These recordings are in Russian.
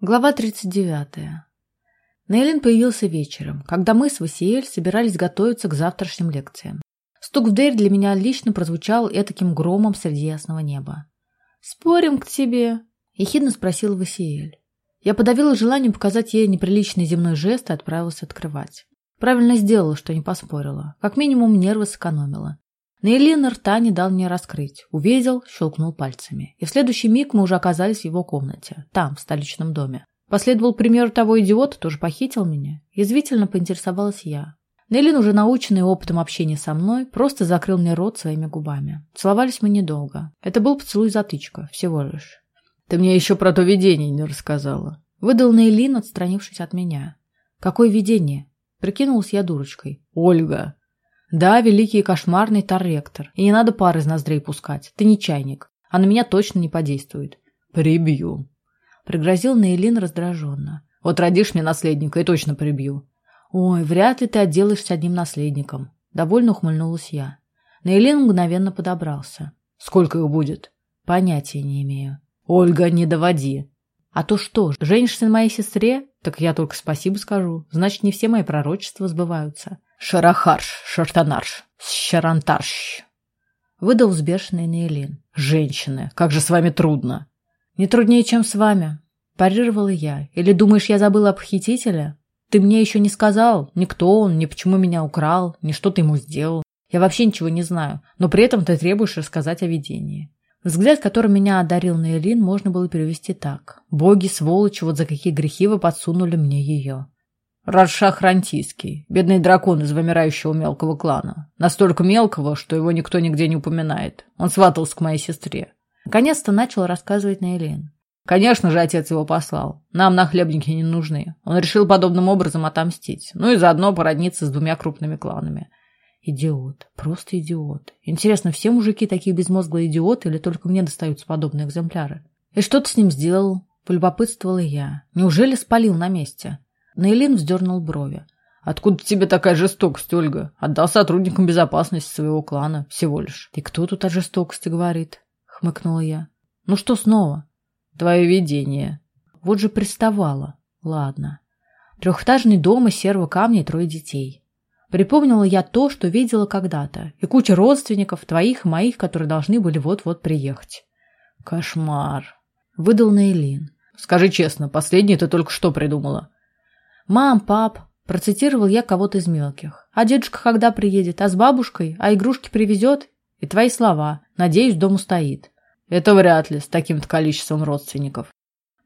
Глава 39. Нейлин появился вечером, когда мы с Васиэль собирались готовиться к завтрашним лекциям. Стук в дверь для меня лично прозвучал этаким громом среди ясного неба. «Спорим к тебе?» – ехидно спросил Васиэль. Я подавила желание показать ей неприличный земной жест и отправилась открывать. Правильно сделала, что не поспорила. Как минимум нервы сэкономила. Нейлин рта не дал мне раскрыть. Увидел, щелкнул пальцами. И в следующий миг мы уже оказались в его комнате. Там, в столичном доме. Последовал примеру того идиота, тоже похитил меня. Язвительно поинтересовалась я. Нейлин, уже наученный опытом общения со мной, просто закрыл мне рот своими губами. Целовались мы недолго. Это был поцелуй-затычка, всего лишь. «Ты мне еще про то видение не рассказала». Выдал Нейлин, отстранившись от меня. «Какое видение?» Прикинулась я дурочкой. «Ольга, да, великий и кошмарный тарректор. И не надо пар из ноздрей пускать. Ты не чайник. А на меня точно не подействует. Прибью. Пригрозил Нейлин раздраженно. Вот родишь мне наследника и точно прибью. Ой, вряд ли ты отделаешься одним наследником. Довольно ухмыльнулась я. Нейлин мгновенно подобрался. Сколько их будет? Понятия не имею. Ольга, не доводи. А то что, женишься на моей сестре? Так я только спасибо скажу. Значит, не все мои пророчества сбываются. Шарахарш, шартанарш, щарантарш. Выдал взбешенный Нейлин. Женщины, как же с вами трудно. Не труднее, чем с вами. Парировала я. Или думаешь, я забыла об похитителе? Ты мне еще не сказал, ни кто он, ни почему меня украл, ни что ты ему сделал. Я вообще ничего не знаю, но при этом ты требуешь рассказать о видении. Взгляд, которым меня одарил Нейлин, можно было перевести так. Боги, сволочи, вот за какие грехи вы подсунули мне ее. Радшах Рантийский, бедный дракон из вымирающего мелкого клана. Настолько мелкого, что его никто нигде не упоминает. Он сватался к моей сестре. Наконец-то начал рассказывать Нейлин. Конечно же, отец его послал. Нам нахлебники не нужны. Он решил подобным образом отомстить. Ну и заодно породниться с двумя крупными кланами. Идиот. Просто идиот. Интересно, все мужики такие безмозглые идиоты или только мне достаются подобные экземпляры? И что ты с ним сделал? Полюбопытствовала я. Неужели спалил на месте? Нейлин вздернул брови. «Откуда тебе такая жестокость, Ольга? Отдал сотрудникам безопасности своего клана, всего лишь». «И кто тут о жестокости говорит?» — хмыкнула я. «Ну что снова?» «Твое видение». Вот же приставала. Ладно. Трехэтажный дом из серого камня и трое детей. Припомнила я то, что видела когда-то, и куча родственников, твоих и моих, которые должны были вот-вот приехать. «Кошмар!» — выдал Нейлин. «Скажи честно, последнее ты только что придумала?» «Мам, пап», – процитировал я кого-то из мелких. «А дедушка когда приедет? А с бабушкой? А игрушки привезет?» И твои слова. Надеюсь, дом устоит. Это вряд ли, с таким-то количеством родственников.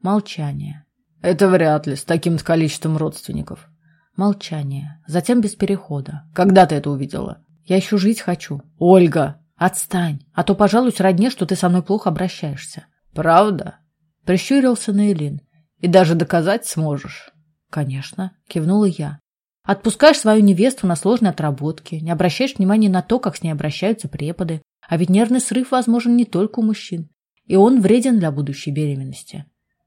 Молчание. Это вряд ли, с таким-то количеством родственников. Молчание. Затем без перехода. Когда ты это увидела? Я еще жить хочу. Ольга! Отстань, а то пожалуюсь родне, что ты со мной плохо обращаешься. Правда? Прищурился Нейлин. И даже доказать сможешь. «Конечно», – кивнула я. «Отпускаешь свою невесту на сложные отработки, не обращаешь внимания на то, как с ней обращаются преподы. А ведь нервный срыв возможен не только у мужчин. И он вреден для будущей беременности».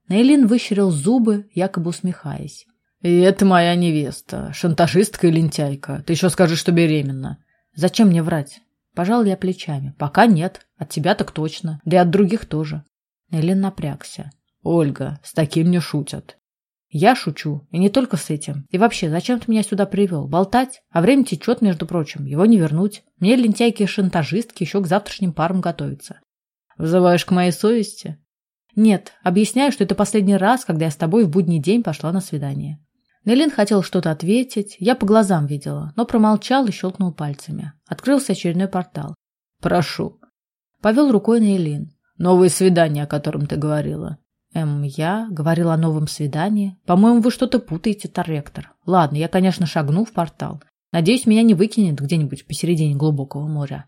Нейлин выщерил зубы, якобы усмехаясь. «И это моя невеста, шантажистка и лентяйка. Ты еще скажешь, что беременна». «Зачем мне врать?» Пожал я плечами. «Пока нет. От тебя так точно. Да и от других тоже». Нейлин напрягся. «Ольга, с таким не шутят. Я шучу, и не только с этим. И вообще, зачем ты меня сюда привел? Болтать? А время течет, между прочим, его не вернуть. Мне лентяйки и шантажистки еще к завтрашним парам готовиться. Вызываешь к моей совести? Нет, объясняю, что это последний раз, когда я с тобой в будний день пошла на свидание. Нелин хотел что-то ответить, я по глазам видела, но промолчал и щелкнул пальцами. Открылся очередной портал. «Прошу». Повел рукой на Элин. «Новое свидание, о котором ты говорила». Эм, я говорила о новом свидании. По-моему, вы что-то путаете, Торректор. Ладно, я, конечно, шагну в портал. Надеюсь, меня не выкинет где-нибудь посередине глубокого моря.